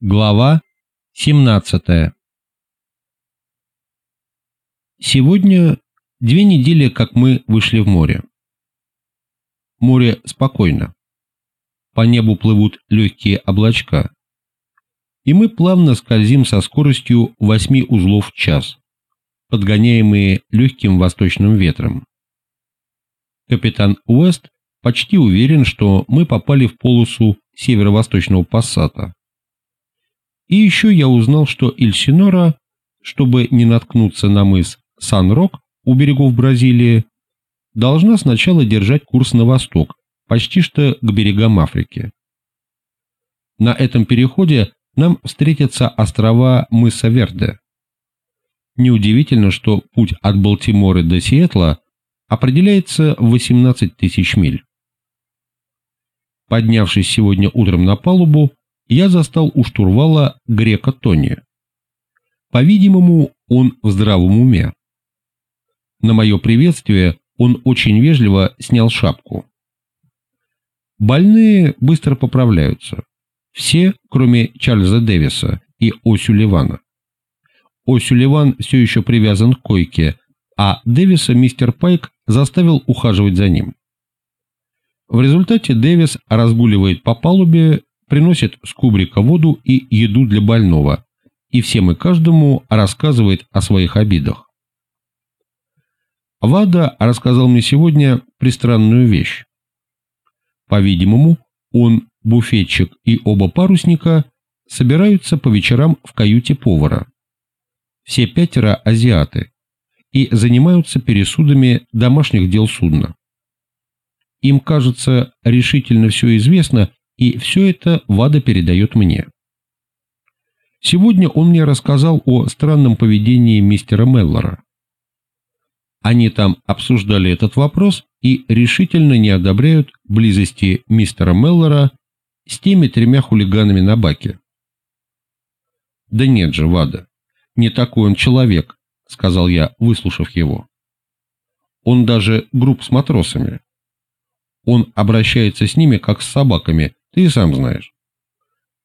Глава 17 Сегодня две недели, как мы вышли в море. Море спокойно. По небу плывут легкие облачка. И мы плавно скользим со скоростью 8 узлов в час, подгоняемые легким восточным ветром. Капитан Уэст почти уверен, что мы попали в полосу северо-восточного пассата и еще я узнал, что Ильсинора, чтобы не наткнуться на мыс Сан-Рок у берегов Бразилии, должна сначала держать курс на восток, почти что к берегам Африки. На этом переходе нам встретятся острова мыса Верде. Неудивительно, что путь от Балтимора до Сиэтла определяется в 18 тысяч миль. Поднявшись сегодня утром на палубу, я застал у штурвала грека Тони. По-видимому, он в здравом уме. На мое приветствие он очень вежливо снял шапку. Больные быстро поправляются. Все, кроме Чарльза Дэвиса и О'Сюлливана. О'Сюлливан все еще привязан к койке, а Дэвиса мистер Пайк заставил ухаживать за ним. В результате Дэвис разгуливает по палубе приносит с кубрика воду и еду для больного, и всем и каждому рассказывает о своих обидах. Вада рассказал мне сегодня пристранную вещь. По-видимому, он, буфетчик и оба парусника собираются по вечерам в каюте повара. Все пятеро азиаты и занимаются пересудами домашних дел судна. Им кажется, решительно все известно и все это Вада передает мне. Сегодня он мне рассказал о странном поведении мистера Меллора. Они там обсуждали этот вопрос и решительно не одобряют близости мистера Меллора с теми тремя хулиганами на баке. «Да нет же, Вада, не такой он человек», — сказал я, выслушав его. «Он даже груб с матросами. Он обращается с ними, как с собаками, ты сам знаешь.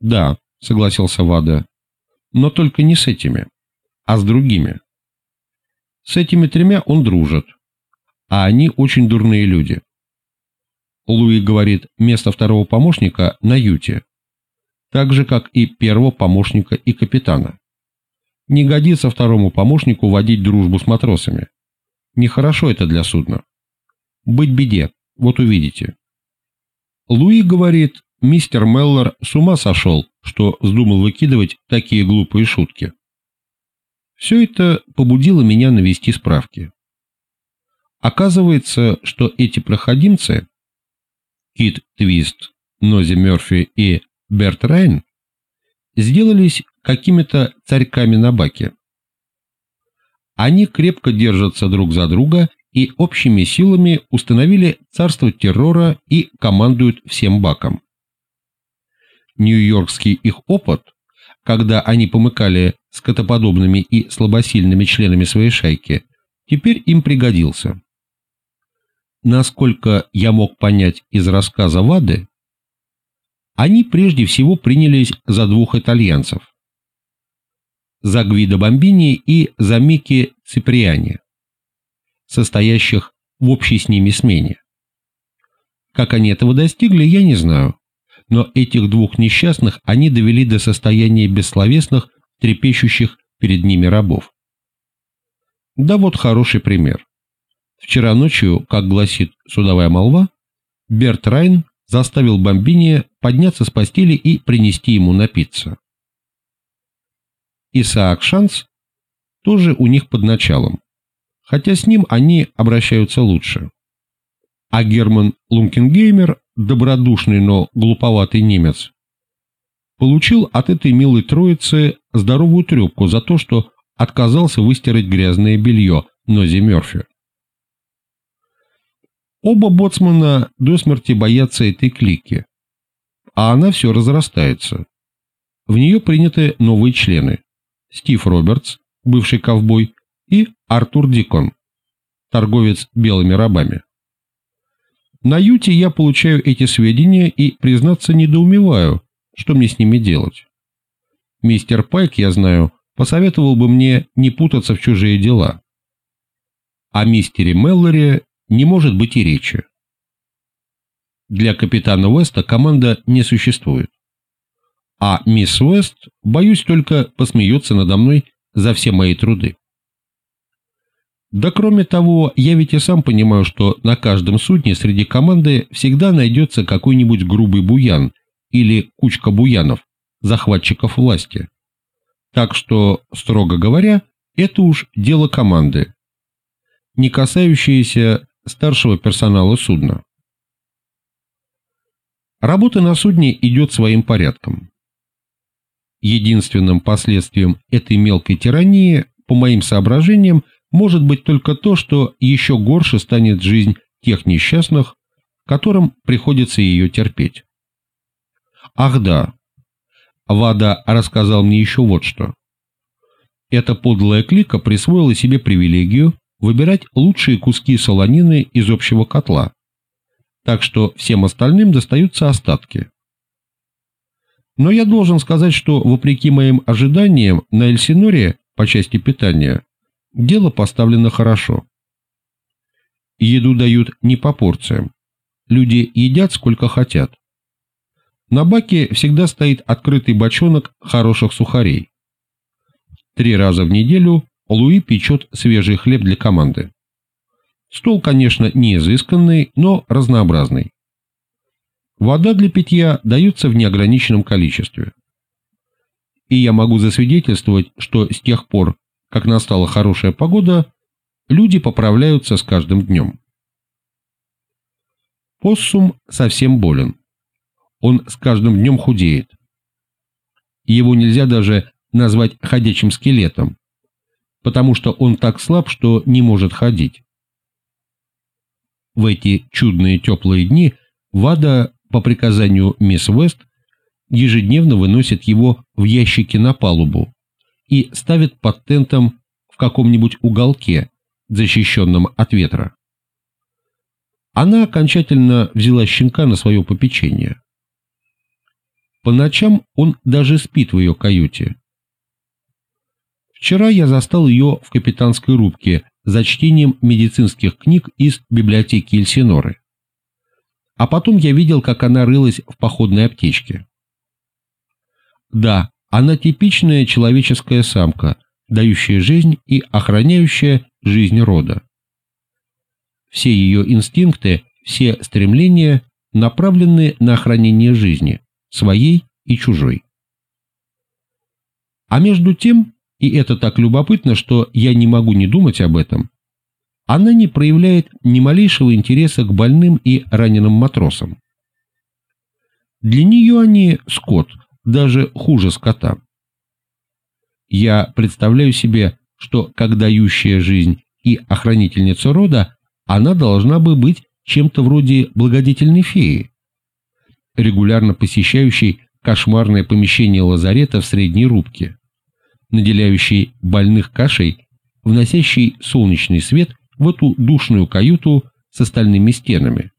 Да, согласился Вада. Но только не с этими, а с другими. С этими тремя он дружит, а они очень дурные люди. Луи говорит, место второго помощника на юте, так же, как и первого помощника и капитана. Не годится второму помощнику водить дружбу с матросами. Нехорошо это для судна. Быть беде, вот увидите. Луи говорит, Мистер Меллор с ума сошел, что вздумал выкидывать такие глупые шутки. Все это побудило меня навести справки. Оказывается, что эти проходимцы, Кит Твист, Нози Мерфи и Берт Райн, сделались какими-то царьками на баке. Они крепко держатся друг за друга и общими силами установили царство террора и командуют всем баком. Нью-Йоркский их опыт, когда они помыкали скотоподобными и слабосильными членами своей шайки, теперь им пригодился. Насколько я мог понять из рассказа Вады, они прежде всего принялись за двух итальянцев. За Гвидо Бомбини и за Микки Циприани, состоящих в общей с ними смене. Как они этого достигли, я не знаю но этих двух несчастных они довели до состояния бессловесных, трепещущих перед ними рабов. Да вот хороший пример. Вчера ночью, как гласит судовая молва, Берт Райн заставил Бомбини подняться с постели и принести ему напиться. Исаак Шанс тоже у них под началом, хотя с ним они обращаются лучше. А Герман Лункенгеймер добродушный, но глуповатый немец, получил от этой милой троицы здоровую трепку за то, что отказался выстирать грязное белье Нози Мерфи. Оба боцмана до смерти боятся этой клики, а она все разрастается. В нее приняты новые члены – Стив Робертс, бывший ковбой, и Артур Дикон, торговец белыми рабами. На Юте я получаю эти сведения и, признаться, недоумеваю, что мне с ними делать. Мистер Пайк, я знаю, посоветовал бы мне не путаться в чужие дела. О мистере Меллоре не может быть и речи. Для капитана Уэста команда не существует. А мисс Уэст, боюсь, только посмеется надо мной за все мои труды. Да кроме того, я ведь и сам понимаю, что на каждом судне среди команды всегда найдется какой-нибудь грубый буян или кучка буянов, захватчиков власти. Так что, строго говоря, это уж дело команды, не касающееся старшего персонала судна. Работа на судне идет своим порядком. Единственным последствием этой мелкой тирании, по моим соображениям, может быть только то, что еще горше станет жизнь тех несчастных, которым приходится ее терпеть. Ах да, Вада рассказал мне еще вот что. Эта подлая клика присвоила себе привилегию выбирать лучшие куски солонины из общего котла, так что всем остальным достаются остатки. Но я должен сказать, что, вопреки моим ожиданиям, на Эльсиноре по части питания дело поставлено хорошо. Еду дают не по порциям. Люди едят сколько хотят. На баке всегда стоит открытый бочонок хороших сухарей. Три раза в неделю Луи печет свежий хлеб для команды. Стол, конечно, не изысканный, но разнообразный. Вода для питья дается в неограниченном количестве. И я могу засвидетельствовать, что с тех пор, как настала хорошая погода, люди поправляются с каждым днем. Поссум совсем болен. Он с каждым днем худеет. Его нельзя даже назвать ходячим скелетом, потому что он так слаб, что не может ходить. В эти чудные теплые дни Вада, по приказанию мисс Вест, ежедневно выносит его в ящики на палубу и ставит под тентом в каком-нибудь уголке, защищенном от ветра. Она окончательно взяла щенка на свое попечение. По ночам он даже спит в ее каюте. Вчера я застал ее в капитанской рубке за чтением медицинских книг из библиотеки Эльсиноры. А потом я видел, как она рылась в походной аптечке. Да, она типичная человеческая самка, дающая жизнь и охраняющая жизнь рода. Все ее инстинкты, все стремления направлены на охранение жизни, своей и чужой. А между тем, и это так любопытно, что я не могу не думать об этом, она не проявляет ни малейшего интереса к больным и раненым матросам. Для нее они скот, даже хуже скота. Я представляю себе, что как дающая жизнь и охранительница рода, она должна бы быть чем-то вроде благодетельной феи, регулярно посещающей кошмарное помещение лазарета в средней рубке наделяющий больных кашей, вносящий солнечный свет в эту душную каюту с остальными стенами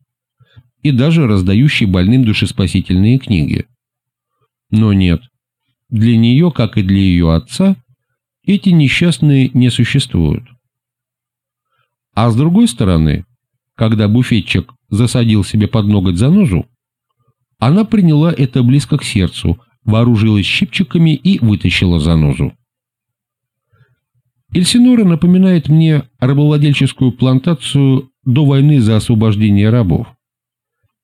и даже раздающий больным душеспасительные книги. Но нет, для нее, как и для ее отца, эти несчастные не существуют. А с другой стороны, когда буфетчик засадил себе под ноготь занозу, она приняла это близко к сердцу, вооружилась щипчиками и вытащила занозу. Эльсинора напоминает мне рабовладельческую плантацию до войны за освобождение рабов.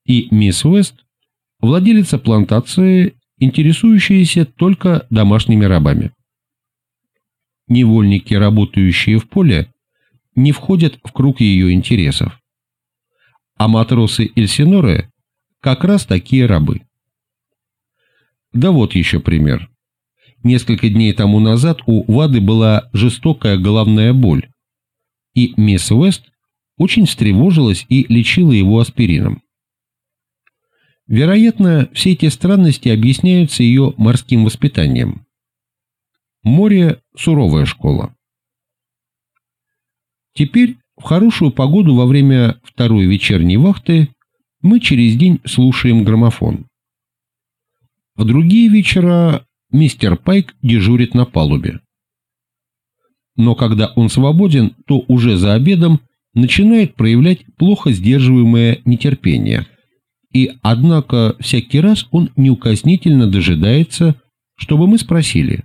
И мисс Уэст – владелица плантации, интересующаяся только домашними рабами. Невольники, работающие в поле, не входят в круг ее интересов. А матросы Эльсиноры – как раз такие рабы. Да вот еще пример. Несколько дней тому назад у Вады была жестокая головная боль, и мисс Уэст очень встревожилась и лечила его аспирином. Вероятно, все эти странности объясняются ее морским воспитанием. Море – суровая школа. Теперь, в хорошую погоду во время второй вечерней вахты, мы через день слушаем граммофон. В другие вечера мистер Пайк дежурит на палубе. Но когда он свободен, то уже за обедом начинает проявлять плохо сдерживаемое нетерпение. И, однако, всякий раз он неукоснительно дожидается, чтобы мы спросили,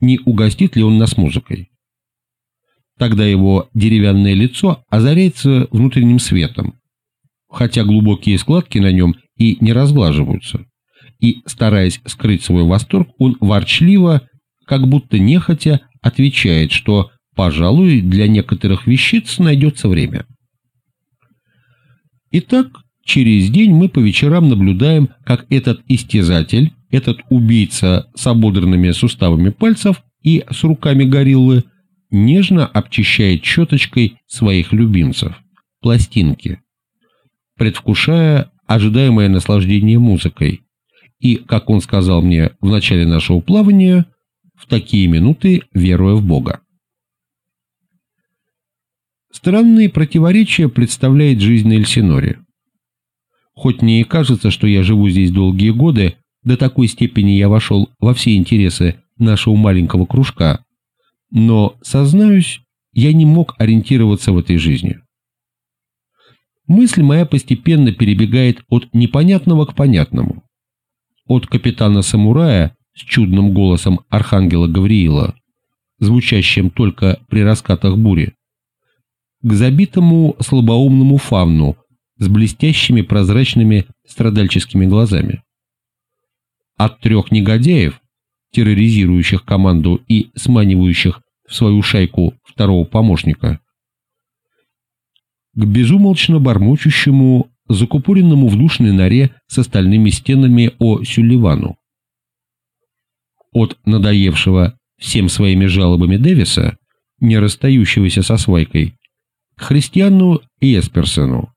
не угостит ли он нас музыкой. Тогда его деревянное лицо озаряется внутренним светом, хотя глубокие складки на нем и не разглаживаются. И, стараясь скрыть свой восторг, он ворчливо, как будто нехотя, отвечает, что, пожалуй, для некоторых вещиц найдется время. Итак, через день мы по вечерам наблюдаем, как этот истязатель, этот убийца с ободранными суставами пальцев и с руками гориллы, нежно обчищает щеточкой своих любимцев, пластинки, предвкушая ожидаемое наслаждение музыкой. И, как он сказал мне в начале нашего плавания, в такие минуты веруя в Бога. Странные противоречия представляет жизнь на. Хоть мне и кажется, что я живу здесь долгие годы, до такой степени я вошел во все интересы нашего маленького кружка, но, сознаюсь, я не мог ориентироваться в этой жизни. Мысль моя постепенно перебегает от непонятного к понятному. От капитана-самурая с чудным голосом архангела Гавриила, звучащим только при раскатах бури, к забитому слабоумному фавну с блестящими прозрачными страдальческими глазами. От трех негодяев, терроризирующих команду и сманивающих в свою шайку второго помощника, к безумолчно бормочущему, закупоренному в душной норе с остальными стенами о Сюлливану. От надоевшего всем своими жалобами Дэвиса, не расстающегося со свайкой, к христиану Эсперсону,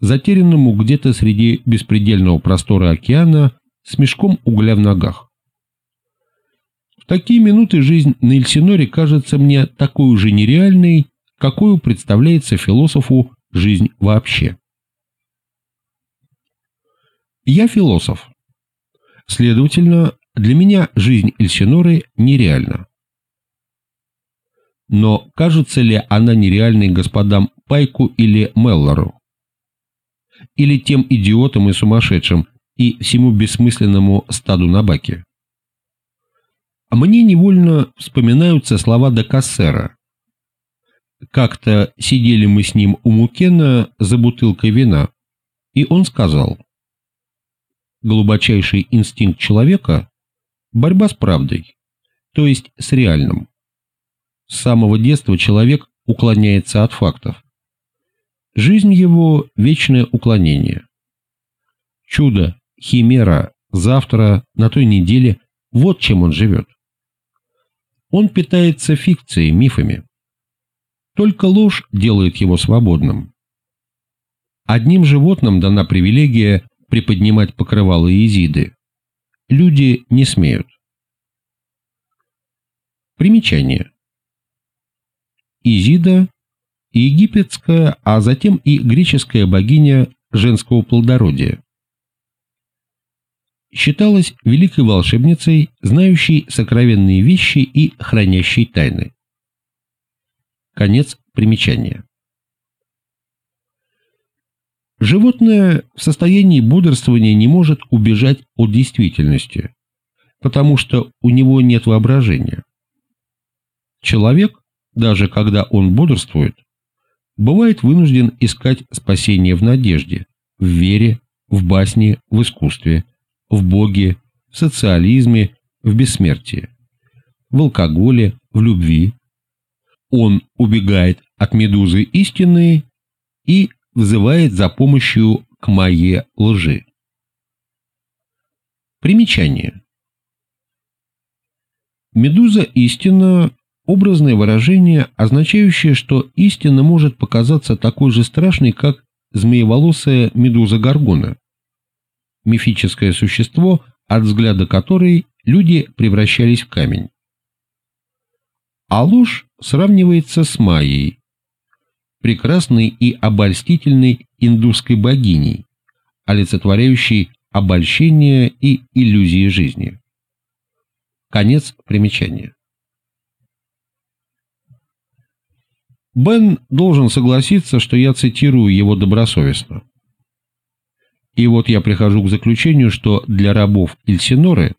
затерянному где-то среди беспредельного простора океана с мешком угля в ногах. В такие минуты жизнь на кажется мне такой же нереальной, какую представляется философу жизнь вообще. Я философ. Следовательно, для меня жизнь Эльсиноры нереальна. Но кажется ли она нереальной господам Пайку или Меллору? Или тем идиотам и сумасшедшим, и всему бессмысленному стаду на баке? А мне невольно вспоминаются слова Декассера, как-то сидели мы с ним у Мукена за бутылкой вина, и он сказал, «Глубочайший инстинкт человека – борьба с правдой, то есть с реальным. С самого детства человек уклоняется от фактов. Жизнь его – вечное уклонение. Чудо, химера, завтра, на той неделе – вот чем он живет. Он питается фикцией, мифами. Только ложь делает его свободным. Одним животным дана привилегия приподнимать покрывало Изиды. Люди не смеют. Примечание. Изида – египетская, а затем и греческая богиня женского плодородия. Считалась великой волшебницей, знающей сокровенные вещи и хранящей тайны. Конец примечания. Животное в состоянии бодрствования не может убежать от действительности, потому что у него нет воображения. Человек, даже когда он бодрствует, бывает вынужден искать спасение в надежде, в вере, в басне, в искусстве, в Боге, в социализме, в бессмертии, в алкоголе, в любви, он убегает от медузы истины и взывает за помощью к моей лжи. Примечание. Медуза истина – образное выражение, означающее, что истина может показаться такой же страшной, как змееволосая медуза Гаргона, мифическое существо, от взгляда которой люди превращались в камень. А ложь сравнивается с Майей, прекрасной и обольстительной индусской богиней, олицетворяющей обольщение и иллюзии жизни. Конец примечания. Бен должен согласиться, что я цитирую его добросовестно. И вот я прихожу к заключению, что для рабов Эльсиноры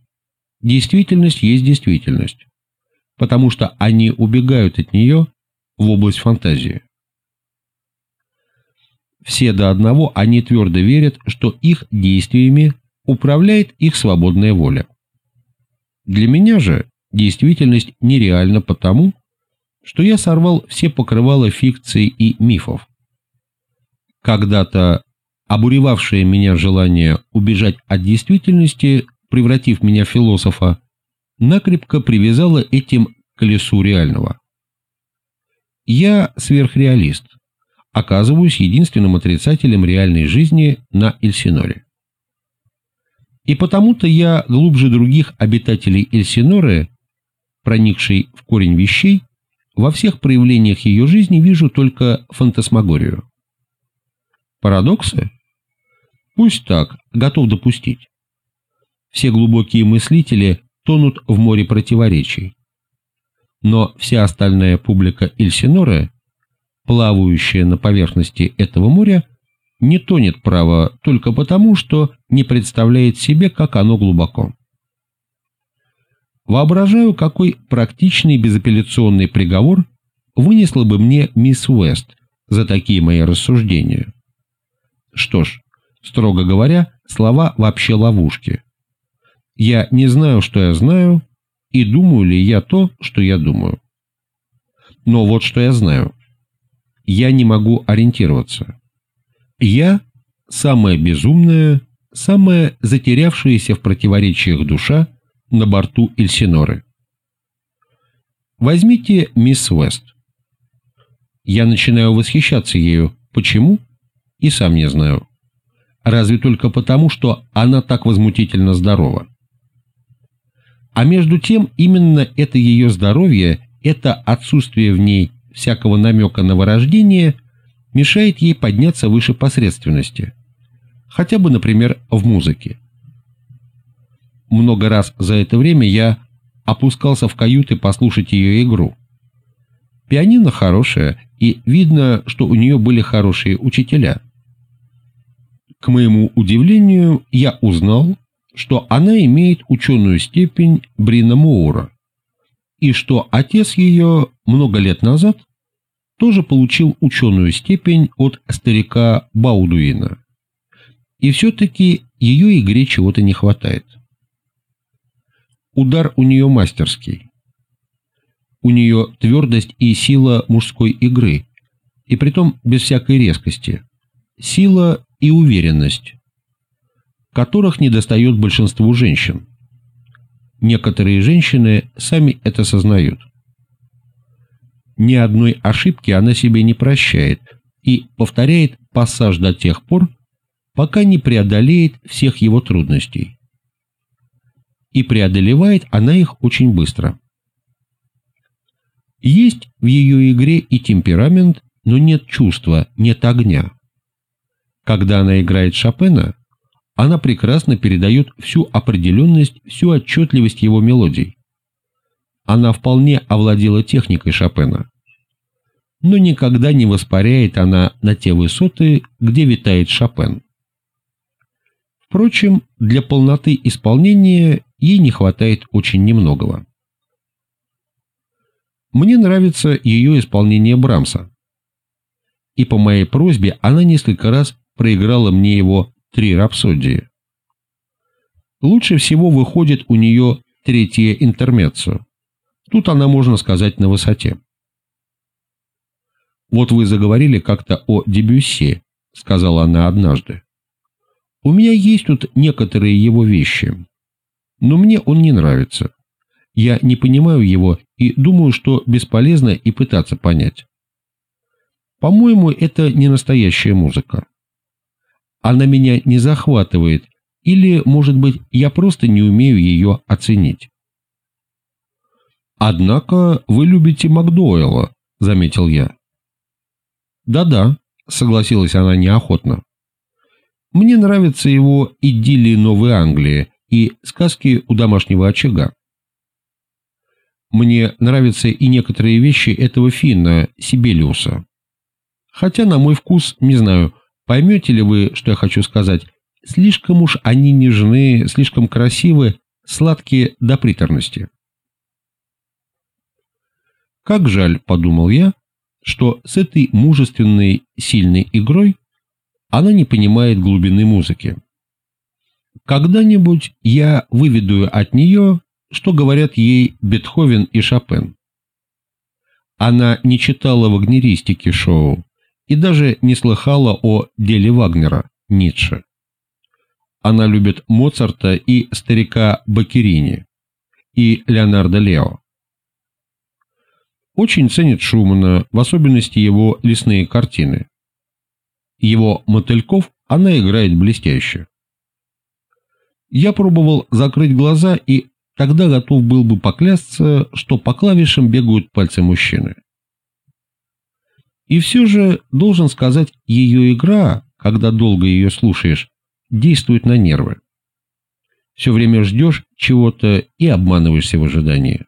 действительность есть действительность, потому что они убегают от нее в область фантазии. Все до одного они твердо верят, что их действиями управляет их свободная воля. Для меня же действительность нереальна потому, что я сорвал все покрывала фикций и мифов. Когда-то обуревавшее меня желание убежать от действительности, превратив меня в философа, накрепко привязало этим к колесу реального. Я сверхреалист, оказываюсь единственным отрицателем реальной жизни на Эльсиноре. И потому-то я глубже других обитателей Эльсиноры, проникший в корень вещей, во всех проявлениях ее жизни вижу только фантасмагорию. Парадоксы? Пусть так, готов допустить. Все глубокие мыслители тонут в море противоречий. Но вся остальная публика Эльсиноры, плавающая на поверхности этого моря, не тонет право только потому, что не представляет себе, как оно глубоко. Воображаю, какой практичный безапелляционный приговор вынесла бы мне мисс Уэст за такие мои рассуждения. Что ж, Строго говоря, слова вообще ловушки. Я не знаю, что я знаю, и думаю ли я то, что я думаю. Но вот что я знаю. Я не могу ориентироваться. Я – самая безумная, самая затерявшаяся в противоречиях душа на борту Эльсиноры. Возьмите мисс Уэст. Я начинаю восхищаться ею. Почему? И сам не знаю разве только потому, что она так возмутительно здорова. А между тем именно это ее здоровье, это отсутствие в ней всякого намека на вырождение мешает ей подняться выше посредственности, хотя бы, например, в музыке. Много раз за это время я опускался в каюты послушать ее игру. Пианино хорошее, и видно, что у нее были хорошие учителя – к моему удивлению, я узнал, что она имеет ученую степень Брина Моура, и что отец ее много лет назад тоже получил ученую степень от старика Баудуина. И все-таки ее игре чего-то не хватает. Удар у нее мастерский. У нее твердость и сила мужской игры, и притом без всякой резкости. Сила и уверенность, которых недостает большинству женщин. Некоторые женщины сами это сознают. Ни одной ошибки она себе не прощает и повторяет пассаж до тех пор, пока не преодолеет всех его трудностей. И преодолевает она их очень быстро. Есть в ее игре и темперамент, но нет чувства, нет огня. Когда она играет Шопена, она прекрасно передает всю определенность, всю отчетливость его мелодий. Она вполне овладела техникой Шопена. Но никогда не воспаряет она на те высоты, где витает Шопен. Впрочем, для полноты исполнения ей не хватает очень немногого. Мне нравится ее исполнение Брамса. И по моей просьбе она несколько раз проиграла мне его три рапсодии. Лучше всего выходит у нее третье интермеццо. Тут она, можно сказать, на высоте. «Вот вы заговорили как-то о Дебюссе», — сказала она однажды. «У меня есть тут некоторые его вещи, но мне он не нравится. Я не понимаю его и думаю, что бесполезно и пытаться понять. По-моему, это не настоящая музыка она меня не захватывает, или, может быть, я просто не умею ее оценить. «Однако вы любите Макдуэлла», — заметил я. «Да-да», — согласилась она неохотно. «Мне нравятся его идиллии Новой Англии и сказки у домашнего очага. Мне нравятся и некоторые вещи этого финна, Сибелиуса. Хотя, на мой вкус, не знаю, поймете ли вы, что я хочу сказать, слишком уж они нежны, слишком красивы, сладкие до приторности. Как жаль, подумал я, что с этой мужественной, сильной игрой она не понимает глубины музыки. Когда-нибудь я выведу от нее, что говорят ей Бетховен и Шопен. Она не читала вагнеристики шоу и даже не слыхала о деле Вагнера, Ницше. Она любит Моцарта и старика Бакерини, и Леонардо Лео. Очень ценит Шумана, в особенности его лесные картины. Его мотыльков она играет блестяще. Я пробовал закрыть глаза и тогда готов был бы поклясться, что по клавишам бегают пальцы мужчины. И все же, должен сказать, ее игра, когда долго ее слушаешь, действует на нервы. Все время ждешь чего-то и обманываешься в ожидании.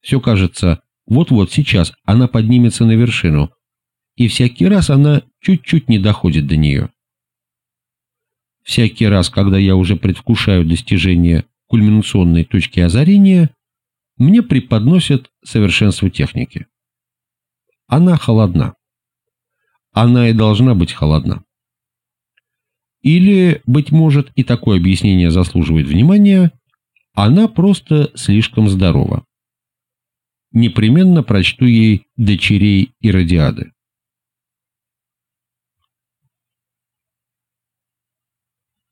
Все кажется, вот-вот сейчас она поднимется на вершину, и всякий раз она чуть-чуть не доходит до нее. Всякий раз, когда я уже предвкушаю достижение кульминационной точки озарения, мне преподносят совершенство техники. Она холодна. Она и должна быть холодна. Или, быть может, и такое объяснение заслуживает внимания, она просто слишком здорова. Непременно прочту ей «Дочерей и радиады».